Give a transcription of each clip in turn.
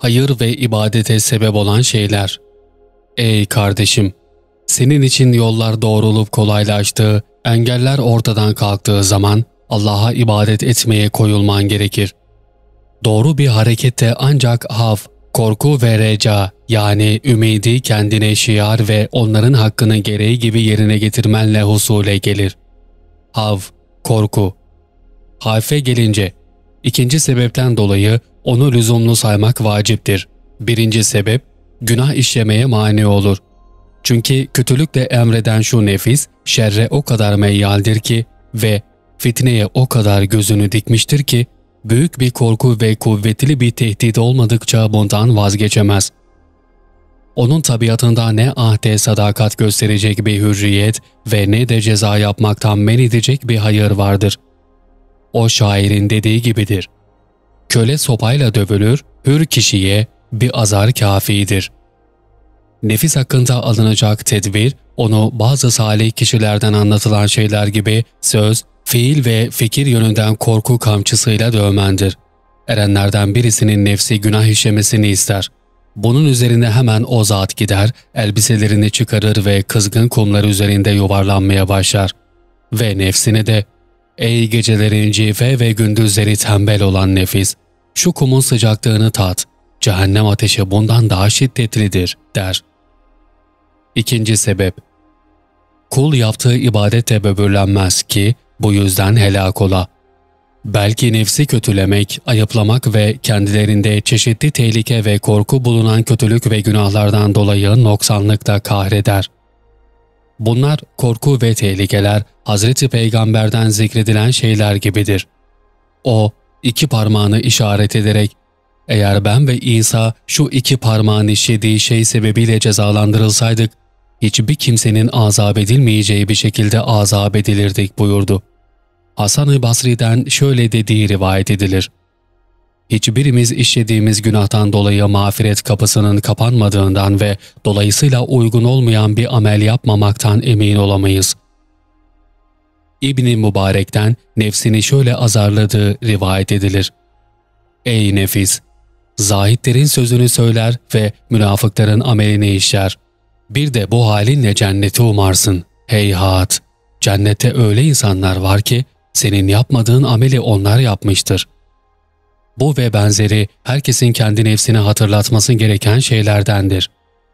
hayır ve ibadete sebep olan şeyler. Ey kardeşim! Senin için yollar doğrulup kolaylaştığı, engeller ortadan kalktığı zaman Allah'a ibadet etmeye koyulman gerekir. Doğru bir harekette ancak haf, korku ve reca yani ümidi kendine şiar ve onların hakkını gereği gibi yerine getirmenle husule gelir. Hav, korku. Hafe gelince, ikinci sebepten dolayı onu lüzumlu saymak vaciptir. Birinci sebep, günah işlemeye mani olur. Çünkü kötülükle emreden şu nefis, şerre o kadar meyyaldir ki ve fitneye o kadar gözünü dikmiştir ki, büyük bir korku ve kuvvetli bir tehdit olmadıkça bundan vazgeçemez. Onun tabiatında ne ahde sadakat gösterecek bir hürriyet ve ne de ceza yapmaktan men edecek bir hayır vardır. O şairin dediği gibidir. Köle sopayla dövülür, hür kişiye bir azar kafidir. Nefis hakkında alınacak tedbir, onu bazı salih kişilerden anlatılan şeyler gibi söz, fiil ve fikir yönünden korku kamçısıyla dövmendir. Erenlerden birisinin nefsi günah işlemesini ister. Bunun üzerine hemen o zat gider, elbiselerini çıkarır ve kızgın kumlar üzerinde yuvarlanmaya başlar. Ve nefsine de, ''Ey gecelerin cife ve gündüzleri tembel olan nefis, şu kumun sıcaklığını tat, cehennem ateşi bundan daha şiddetlidir.'' der. İkinci sebep, Kul yaptığı ibadete böbürlenmez ki bu yüzden helak ola. Belki nefsi kötülemek, ayıplamak ve kendilerinde çeşitli tehlike ve korku bulunan kötülük ve günahlardan dolayı noksanlıkta kahreder. Bunlar korku ve tehlikeler Hazreti Peygamber'den zikredilen şeyler gibidir. O, iki parmağını işaret ederek, eğer ben ve İsa şu iki parmağın işlediği şey sebebiyle cezalandırılsaydık, hiçbir kimsenin azap edilmeyeceği bir şekilde azap edilirdik buyurdu. Hasan-ı Basri'den şöyle dediği rivayet edilir. Hiçbirimiz işlediğimiz günahtan dolayı mağfiret kapısının kapanmadığından ve dolayısıyla uygun olmayan bir amel yapmamaktan emin olamayız. İbni Mübarek'ten nefsini şöyle azarladığı rivayet edilir. Ey nefis! Zahitlerin sözünü söyler ve münafıkların amelini işler. Bir de bu halinle cenneti umarsın. Heyhat! Cennette öyle insanlar var ki senin yapmadığın ameli onlar yapmıştır. Bu ve benzeri herkesin kendi nefsini hatırlatması gereken şeylerdendir.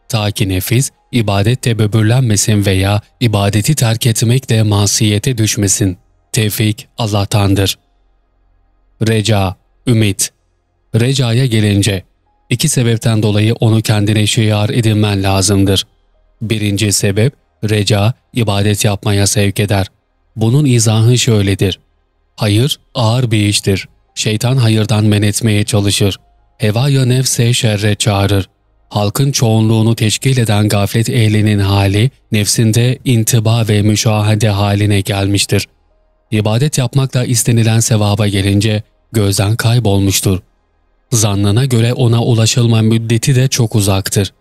Ta ki nefis ibadette böbürlenmesin veya ibadeti terk etmekle masiyete düşmesin. Tevfik Allah'tandır. Reca, ümit. Recaya gelince, iki sebepten dolayı onu kendine şiar edinmen lazımdır. Birinci sebep, reca, ibadet yapmaya sevk eder. Bunun izahı şöyledir. Hayır, ağır bir iştir. Şeytan hayırdan men etmeye çalışır. Hevaya nefse şerre çağırır. Halkın çoğunluğunu teşkil eden gaflet ehlinin hali, nefsinde intiba ve müşahede haline gelmiştir. İbadet yapmakla istenilen sevaba gelince gözden kaybolmuştur. Zannına göre ona ulaşılma müddeti de çok uzaktır.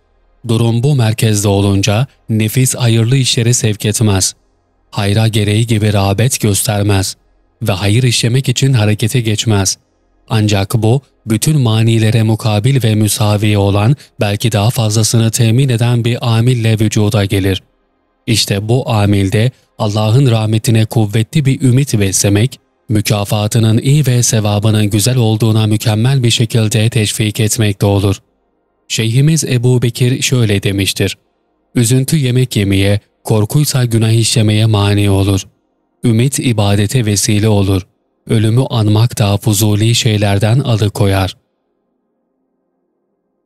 Durum bu merkezde olunca nefis hayırlı işlere sevk etmez hayra gereği gibi rağbet göstermez ve hayır işlemek için harekete geçmez. Ancak bu, bütün manilere mukabil ve müsavi olan, belki daha fazlasını temin eden bir amille vücuda gelir. İşte bu amilde Allah'ın rahmetine kuvvetli bir ümit beslemek, mükafatının iyi ve sevabının güzel olduğuna mükemmel bir şekilde teşvik etmekte olur. Şeyhimiz Ebu Bekir şöyle demiştir. Üzüntü yemek yemeye, korkuysa günah işlemeye mani olur. Ümit ibadete vesile olur. Ölümü anmak da fuzuli şeylerden alıkoyar.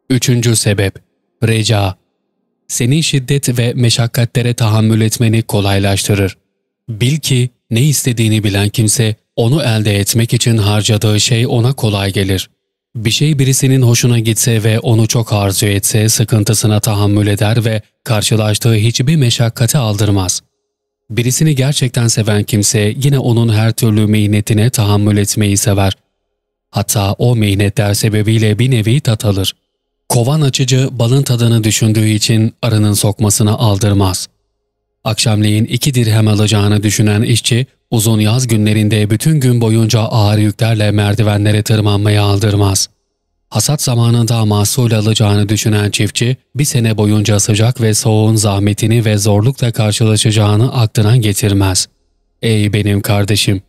Üçüncü sebep, reca. Senin şiddet ve meşakkatlere tahammül etmeni kolaylaştırır. Bil ki ne istediğini bilen kimse onu elde etmek için harcadığı şey ona kolay gelir. Bir şey birisinin hoşuna gitse ve onu çok arzu etse sıkıntısına tahammül eder ve karşılaştığı hiçbir meşakkate aldırmaz. Birisini gerçekten seven kimse yine onun her türlü mihnetine tahammül etmeyi sever. Hatta o mihnetler sebebiyle bir nevi tat alır. Kovan açıcı balın tadını düşündüğü için arının sokmasına aldırmaz. Akşamleyin iki dirhem alacağını düşünen işçi uzun yaz günlerinde bütün gün boyunca ağır yüklerle merdivenlere tırmanmaya aldırmaz. Hasat zamanında mahsul alacağını düşünen çiftçi, bir sene boyunca sıcak ve soğuğun zahmetini ve zorlukla karşılaşacağını aklına getirmez. Ey benim kardeşim!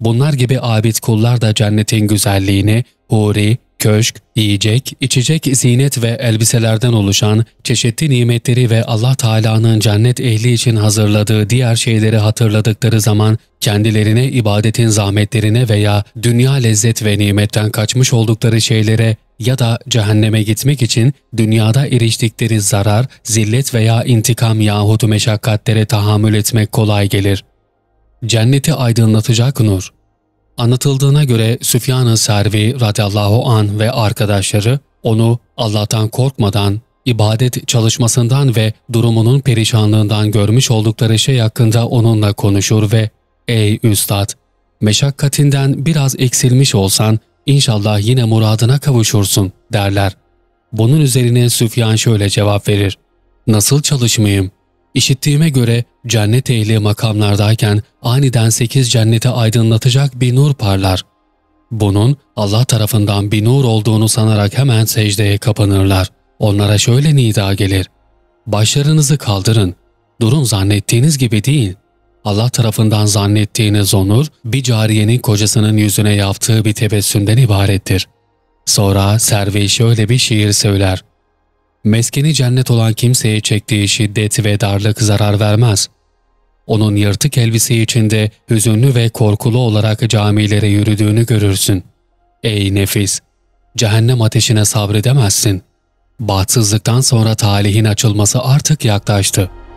Bunlar gibi abid kullar da cennetin güzelliğini, huri, köşk, yiyecek, içecek, zinet ve elbiselerden oluşan çeşitli nimetleri ve Allah Teala'nın cennet ehli için hazırladığı diğer şeyleri hatırladıkları zaman kendilerine ibadetin zahmetlerine veya dünya lezzet ve nimetten kaçmış oldukları şeylere ya da cehenneme gitmek için dünyada eriştikleri zarar, zillet veya intikam yahut meşakkatlere tahammül etmek kolay gelir. Cenneti aydınlatacak nur, Anlatıldığına göre Süfyan-ı Servi radıyallahu an ve arkadaşları onu Allah'tan korkmadan, ibadet çalışmasından ve durumunun perişanlığından görmüş oldukları şey hakkında onunla konuşur ve ''Ey Üstad, meşakkatinden biraz eksilmiş olsan inşallah yine muradına kavuşursun.'' derler. Bunun üzerine Süfyan şöyle cevap verir. ''Nasıl çalışmayayım? İşittiğime göre cennet ehli makamlardayken aniden sekiz cenneti aydınlatacak bir nur parlar. Bunun Allah tarafından bir nur olduğunu sanarak hemen secdeye kapanırlar. Onlara şöyle nida gelir. Başlarınızı kaldırın. Durun zannettiğiniz gibi değil. Allah tarafından zannettiğiniz o nur, bir cariyenin kocasının yüzüne yaptığı bir tebessümden ibarettir. Sonra Servi şöyle bir şiir söyler. Meskeni cennet olan kimseye çektiği şiddet ve darlık zarar vermez. Onun yırtık elbise içinde hüzünlü ve korkulu olarak camilere yürüdüğünü görürsün. Ey nefis! Cehennem ateşine sabredemezsin. Bahtsızlıktan sonra talihin açılması artık yaklaştı.''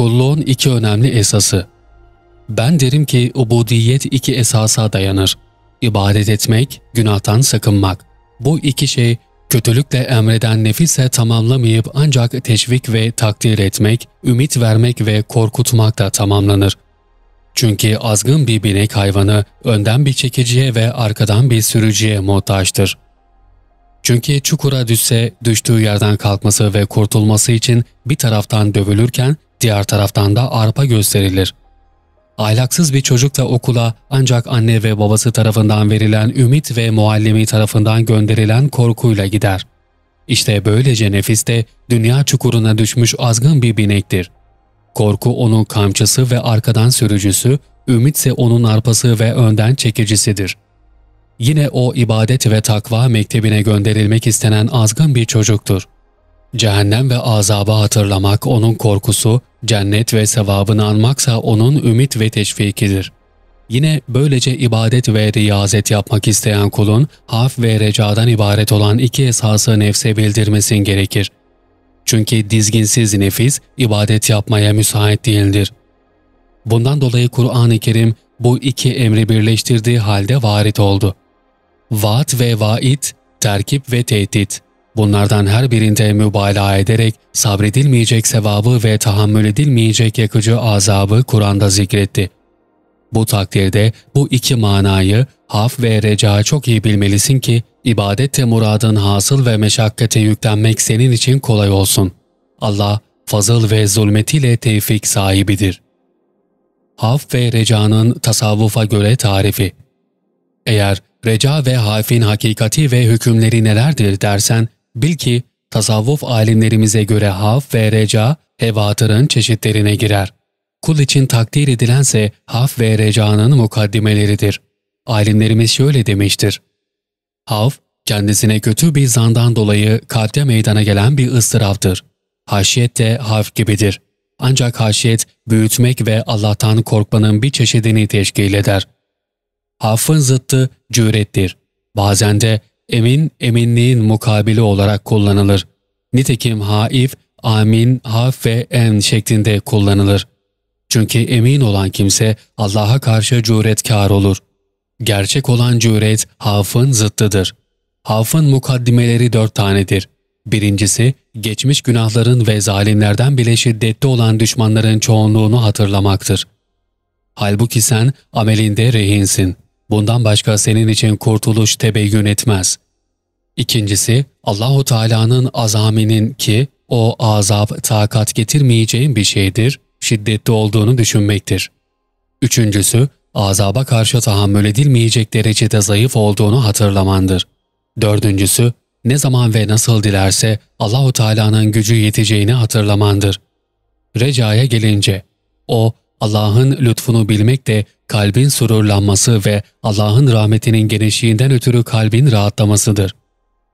Kulluğun iki önemli esası. Ben derim ki ubudiyet iki esasa dayanır. İbadet etmek, günahtan sakınmak. Bu iki şey kötülükle emreden nefise tamamlamayıp ancak teşvik ve takdir etmek, ümit vermek ve korkutmakla tamamlanır. Çünkü azgın bir binek hayvanı önden bir çekiciye ve arkadan bir sürücüye muhtaçtır. Çünkü çukura düşse düştüğü yerden kalkması ve kurtulması için bir taraftan dövülürken Diğer taraftan da arpa gösterilir. Ahlaksız bir çocuk da okula ancak anne ve babası tarafından verilen ümit ve muallimi tarafından gönderilen korkuyla gider. İşte böylece nefis de dünya çukuruna düşmüş azgın bir binektir. Korku onun kamçısı ve arkadan sürücüsü, ümitse onun arpası ve önden çekicisidir. Yine o ibadet ve takva mektebine gönderilmek istenen azgın bir çocuktur. Cehennem ve azabı hatırlamak onun korkusu, cennet ve sevabını anmaksa onun ümit ve teşvikidir. Yine böylece ibadet ve riyazet yapmak isteyen kulun haf ve recadan ibaret olan iki esası nefse bildirmesin gerekir. Çünkü dizginsiz nefis ibadet yapmaya müsait değildir. Bundan dolayı Kur'an-ı Kerim bu iki emri birleştirdiği halde varit oldu. Vaat ve vaid, terkip ve tehdit. Bunlardan her birinde mübalağa ederek sabredilmeyecek sevabı ve tahammül edilmeyecek yakıcı azabı Kur'an'da zikretti. Bu takdirde bu iki manayı haf ve reca çok iyi bilmelisin ki ibadette muradın hasıl ve meşakkate yüklenmek senin için kolay olsun. Allah fazıl ve zulmetiyle tevfik sahibidir. Haf ve recanın tasavvufa göre tarifi Eğer reca ve hafin hakikati ve hükümleri nelerdir dersen, Bil ki tasavvuf alimlerimize göre haf ve reca hevatırın çeşitlerine girer. Kul için takdir edilense haf ve recanın mukaddimeleridir. Alimlerimiz şöyle demiştir. Haf, kendisine kötü bir zandan dolayı kalpte meydana gelen bir ıstıraptır. Haşiyet de haf gibidir. Ancak haşiyet, büyütmek ve Allah'tan korkmanın bir çeşidini teşkil eder. Hafın zıttı cürettir. Bazen de emin eminliğin mukabili olarak kullanılır. Nitekim haif, amin, haf ve en şeklinde kullanılır. Çünkü emin olan kimse Allah'a karşı cüretkar olur. Gerçek olan cüret hafın zıttıdır. Hafın mukaddimeleri dört tanedir. Birincisi, geçmiş günahların ve zalimlerden bile şiddetli olan düşmanların çoğunluğunu hatırlamaktır. Halbuki sen amelinde rehinsin. Bundan başka senin için kurtuluş tebeyyün etmez. İkincisi Allahu Teala'nın azaminin ki o azap takat getirmeyeceğin bir şeydir, şiddetli olduğunu düşünmektir. Üçüncüsü azaba karşı tahammül edilmeyecek derecede zayıf olduğunu hatırlamandır. Dördüncüsü ne zaman ve nasıl dilerse Allahu Teala'nın gücü yeteceğini hatırlamandır. Recaya gelince o Allah'ın lütfunu bilmek de kalbin sururlanması ve Allah'ın rahmetinin genişliğinden ötürü kalbin rahatlamasıdır.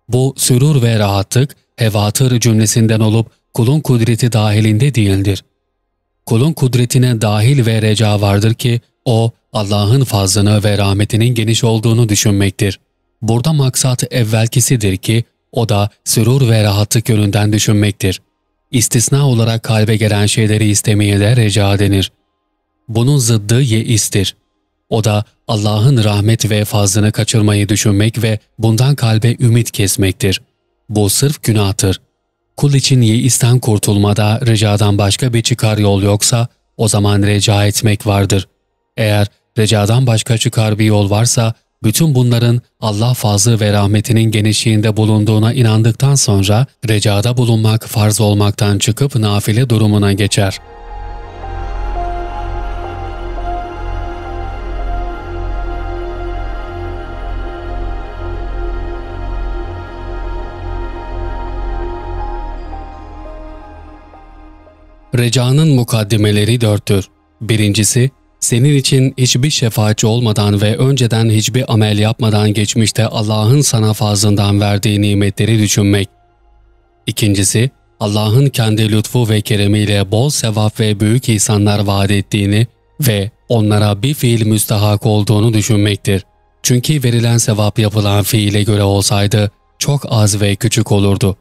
Bu sürur ve rahatlık hevatır cümlesinden olup kulun kudreti dahilinde değildir. Kulun kudretine dahil ve reca vardır ki o Allah'ın fazlını ve rahmetinin geniş olduğunu düşünmektir. Burada maksat evvelkisidir ki o da sürur ve rahatlık yönünden düşünmektir. İstisna olarak kalbe gelen şeyleri istemeye de reca denir. Bunun zıddı yeistir. O da Allah'ın rahmet ve fazlını kaçırmayı düşünmek ve bundan kalbe ümit kesmektir. Bu sırf günahtır. Kul için yeisten kurtulmada recadan başka bir çıkar yol yoksa o zaman reca etmek vardır. Eğer recadan başka çıkar bir yol varsa bütün bunların Allah fazlı ve rahmetinin genişliğinde bulunduğuna inandıktan sonra recada bulunmak farz olmaktan çıkıp nafile durumuna geçer.'' Recanın mukaddimeleri dörttür. Birincisi, senin için hiçbir şefaatçi olmadan ve önceden hiçbir amel yapmadan geçmişte Allah'ın sana fazlından verdiği nimetleri düşünmek. İkincisi, Allah'ın kendi lütfu ve keremiyle bol sevap ve büyük ihsanlar vaat ettiğini ve onlara bir fiil müstahak olduğunu düşünmektir. Çünkü verilen sevap yapılan fiile göre olsaydı çok az ve küçük olurdu.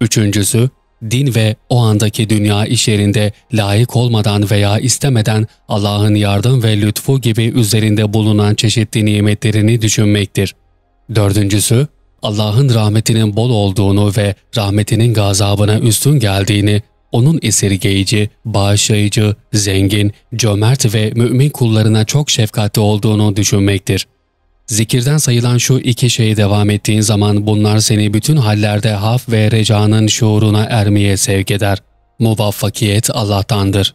Üçüncüsü, din ve o andaki dünya işlerinde layık olmadan veya istemeden Allah'ın yardım ve lütfu gibi üzerinde bulunan çeşitli nimetlerini düşünmektir. Dördüncüsü, Allah'ın rahmetinin bol olduğunu ve rahmetinin gazabına üstün geldiğini, onun esirgeyici, bağışlayıcı, zengin, cömert ve mümin kullarına çok şefkatli olduğunu düşünmektir. Zikirden sayılan şu iki şeyi devam ettiğin zaman bunlar seni bütün hallerde haf ve recanın şuuruna ermeye sevk eder. Muvaffakiyet Allah'tandır.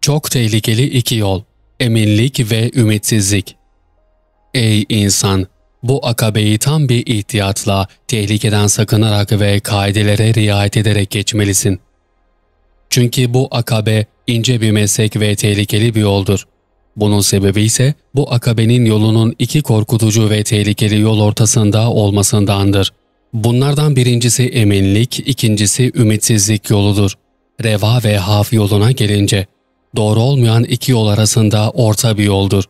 Çok tehlikeli iki yol, eminlik ve ümitsizlik. Ey insan! Bu akabeyi tam bir ihtiyatla, tehlikeden sakınarak ve kaidelere riayet ederek geçmelisin. Çünkü bu akabe ince bir meslek ve tehlikeli bir yoldur. Bunun sebebi ise bu akabenin yolunun iki korkutucu ve tehlikeli yol ortasında olmasındandır. Bunlardan birincisi eminlik, ikincisi ümitsizlik yoludur. Reva ve haf yoluna gelince, doğru olmayan iki yol arasında orta bir yoldur.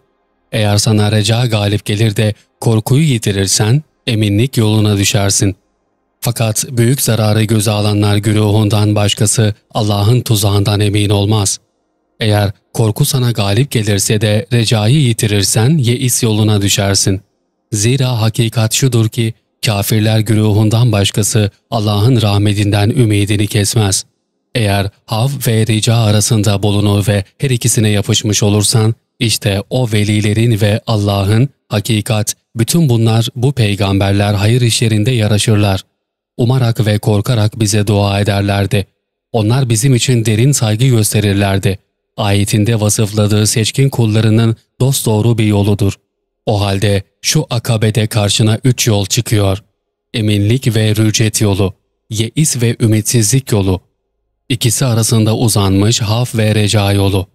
Eğer sana reca galip gelir de korkuyu yitirirsen, eminlik yoluna düşersin. Fakat büyük zararı göze alanlar güruhundan başkası Allah'ın tuzağından emin olmaz.'' Eğer korku sana galip gelirse de recayı yitirirsen yeis yoluna düşersin. Zira hakikat şudur ki kafirler güruhundan başkası Allah'ın rahmetinden ümidini kesmez. Eğer hav ve rica arasında bulunur ve her ikisine yapışmış olursan, işte o velilerin ve Allah'ın hakikat, bütün bunlar bu peygamberler hayır işlerinde yaraşırlar. Umarak ve korkarak bize dua ederlerdi. Onlar bizim için derin saygı gösterirlerdi ayetinde vasıfladığı seçkin kullarının dosdoğru bir yoludur. O halde şu akabede karşına üç yol çıkıyor. Eminlik ve rücet yolu, yeis ve ümitsizlik yolu. İkisi arasında uzanmış haf ve reca yolu.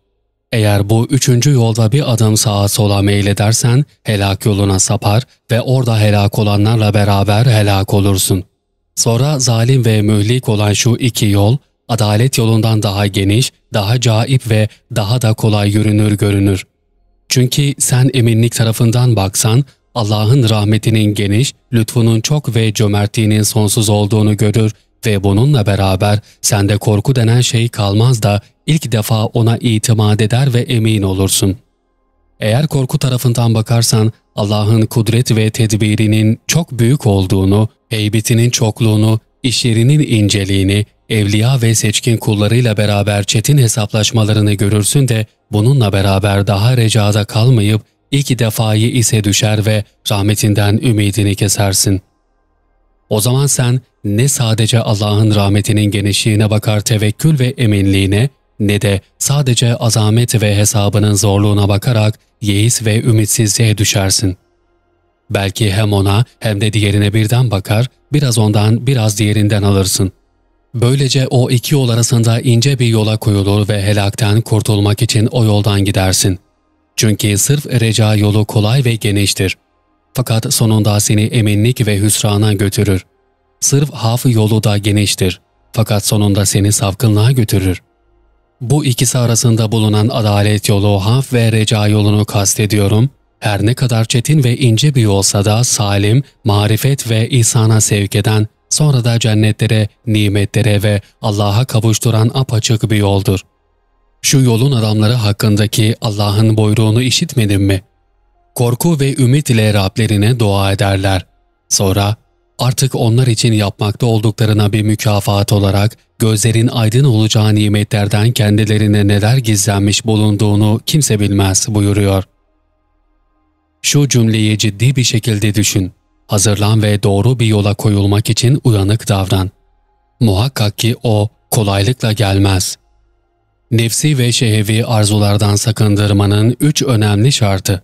Eğer bu üçüncü yolda bir adım sağa sola meyledersen helak yoluna sapar ve orada helak olanlarla beraber helak olursun. Sonra zalim ve mühlik olan şu iki yol adalet yolundan daha geniş, daha caip ve daha da kolay görünür görünür. Çünkü sen eminlik tarafından baksan, Allah'ın rahmetinin geniş, lütfunun çok ve cömertliğinin sonsuz olduğunu görür ve bununla beraber sende korku denen şey kalmaz da ilk defa ona itimat eder ve emin olursun. Eğer korku tarafından bakarsan Allah'ın kudret ve tedbirinin çok büyük olduğunu, heybetinin çokluğunu, işlerinin inceliğini, evliya ve seçkin kullarıyla beraber çetin hesaplaşmalarını görürsün de bununla beraber daha recada kalmayıp iki defayı ise düşer ve rahmetinden ümidini kesersin. O zaman sen ne sadece Allah'ın rahmetinin genişliğine bakar tevekkül ve eminliğine ne de sadece azamet ve hesabının zorluğuna bakarak yeis ve ümitsizliğe düşersin. Belki hem ona hem de diğerine birden bakar, biraz ondan biraz diğerinden alırsın. Böylece o iki yol arasında ince bir yola koyulur ve helakten kurtulmak için o yoldan gidersin. Çünkü sırf reca yolu kolay ve geniştir. Fakat sonunda seni eminlik ve hüsrana götürür. Sırf haf yolu da geniştir. Fakat sonunda seni savkınlığa götürür. Bu ikisi arasında bulunan adalet yolu haf ve reca yolunu kastediyorum. Her ne kadar çetin ve ince bir olsa da salim, marifet ve ihsana sevk eden, sonra da cennetlere, nimetlere ve Allah'a kavuşturan apaçık bir yoldur. Şu yolun adamları hakkındaki Allah'ın buyruğunu işitmedin mi? Korku ve ümit ile Rablerine dua ederler. Sonra artık onlar için yapmakta olduklarına bir mükafat olarak gözlerin aydın olacağı nimetlerden kendilerine neler gizlenmiş bulunduğunu kimse bilmez buyuruyor. Şu cümleyi ciddi bir şekilde düşün. Hazırlan ve doğru bir yola koyulmak için uyanık davran. Muhakkak ki o kolaylıkla gelmez. Nefsi ve şehevi arzulardan sakındırmanın üç önemli şartı.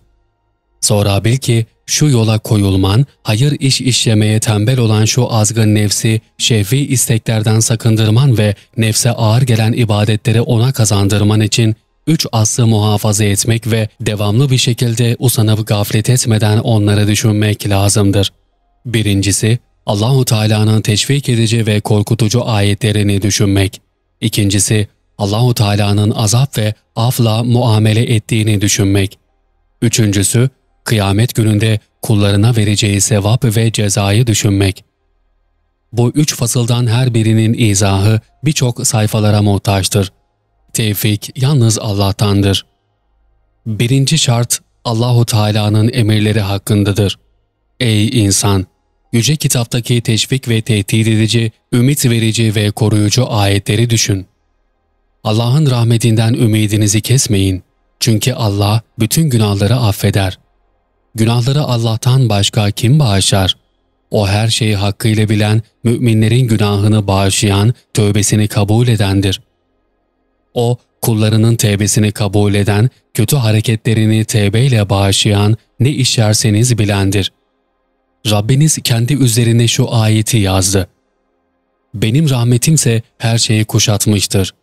Sonra bil ki şu yola koyulman, hayır iş işlemeye tembel olan şu azgın nefsi, şehvi isteklerden sakındırman ve nefse ağır gelen ibadetleri ona kazandırman için üç aslı muhafaza etmek ve devamlı bir şekilde usanıp gaflet etmeden onları düşünmek lazımdır. Birincisi, Allahu Teala'nın teşvik edici ve korkutucu ayetlerini düşünmek. İkincisi, Allahu Teala'nın azap ve afla muamele ettiğini düşünmek. Üçüncüsü, kıyamet gününde kullarına vereceği sevap ve cezayı düşünmek. Bu üç fasıldan her birinin izahı birçok sayfalara muhtaçtır. Tevfik yalnız Allah'tandır. Birinci şart Allahu Teala'nın emirleri hakkındadır. Ey insan! Yüce kitaptaki teşvik ve tehdit edici, ümit verici ve koruyucu ayetleri düşün. Allah'ın rahmetinden ümidinizi kesmeyin. Çünkü Allah bütün günahları affeder. Günahları Allah'tan başka kim bağışlar? O her şeyi hakkıyla bilen, müminlerin günahını bağışlayan, tövbesini kabul edendir. O, kullarının tevbesini kabul eden, kötü hareketlerini tevbeyle bağışlayan, ne işlerseniz bilendir. Rabbiniz kendi üzerine şu ayeti yazdı. Benim rahmetimse her şeyi kuşatmıştır.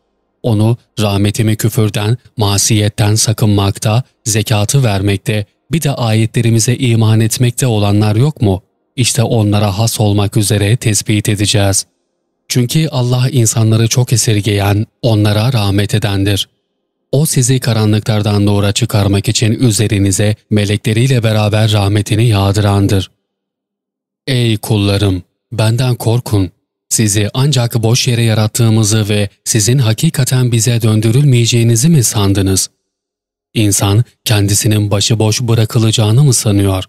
Onu rahmetimi küfürden, masiyetten sakınmakta, zekatı vermekte, bir de ayetlerimize iman etmekte olanlar yok mu? İşte onlara has olmak üzere tespit edeceğiz. Çünkü Allah insanları çok esirgeyen, onlara rahmet edendir. O sizi karanlıklardan nura çıkarmak için üzerinize melekleriyle beraber rahmetini yağdırandır. Ey kullarım! Benden korkun. Sizi ancak boş yere yarattığımızı ve sizin hakikaten bize döndürülmeyeceğinizi mi sandınız?'' İnsan kendisinin başıboş bırakılacağını mı sanıyor?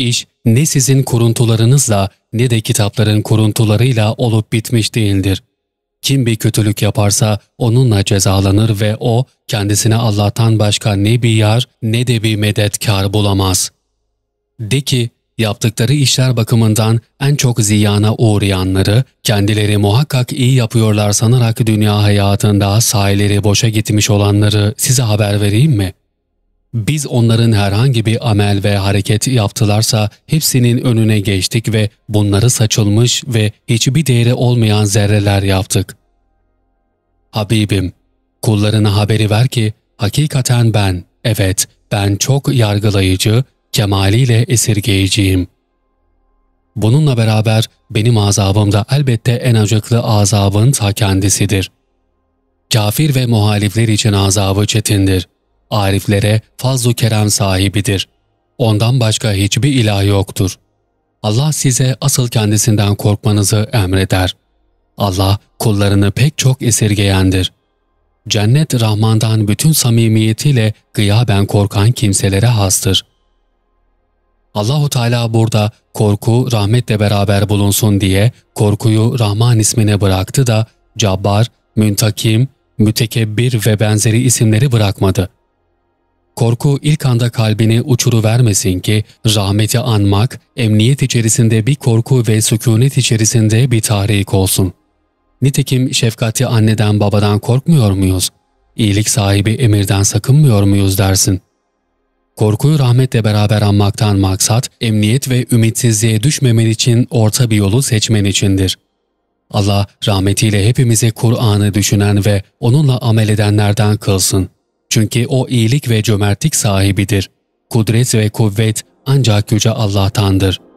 İş ne sizin kuruntularınızla ne de kitapların kuruntularıyla olup bitmiş değildir. Kim bir kötülük yaparsa onunla cezalanır ve o kendisine Allah'tan başka ne bir yar ne de bir medetkar bulamaz. De ki yaptıkları işler bakımından en çok ziyana uğrayanları, kendileri muhakkak iyi yapıyorlar sanarak dünya hayatında sahileri boşa gitmiş olanları size haber vereyim mi? Biz onların herhangi bir amel ve hareket yaptılarsa hepsinin önüne geçtik ve bunları saçılmış ve hiçbir değeri olmayan zerreler yaptık. Habibim, kullarına haberi ver ki hakikaten ben, evet ben çok yargılayıcı, kemaliyle esirgeyiciyim. Bununla beraber benim azabım da elbette en acıklı azabın ta kendisidir. Kafir ve muhalifler için azabı çetindir. Ariflere fazlu kerem sahibidir. Ondan başka hiçbir ilah yoktur. Allah size asıl kendisinden korkmanızı emreder. Allah kullarını pek çok esirgeyendir. Cennet Rahman'dan bütün samimiyetiyle gıyaben korkan kimselere hastır. Allahu Teala burada korku rahmetle beraber bulunsun diye korkuyu Rahman ismine bıraktı da Cabbar, Müntakim, Mütekebbir ve benzeri isimleri bırakmadı. Korku ilk anda kalbini uçuru vermesin ki rahmeti anmak, emniyet içerisinde bir korku ve sükunet içerisinde bir tahrik olsun. Nitekim şefkatli anneden babadan korkmuyor muyuz? İyilik sahibi emirden sakınmıyor muyuz dersin. Korkuyu rahmetle beraber anmaktan maksat, emniyet ve ümitsizliğe düşmemen için orta bir yolu seçmen içindir. Allah rahmetiyle hepimize Kur'an'ı düşünen ve onunla amel edenlerden kılsın. Çünkü o iyilik ve cömertlik sahibidir. Kudret ve kuvvet ancak Yüce Allah'tandır.''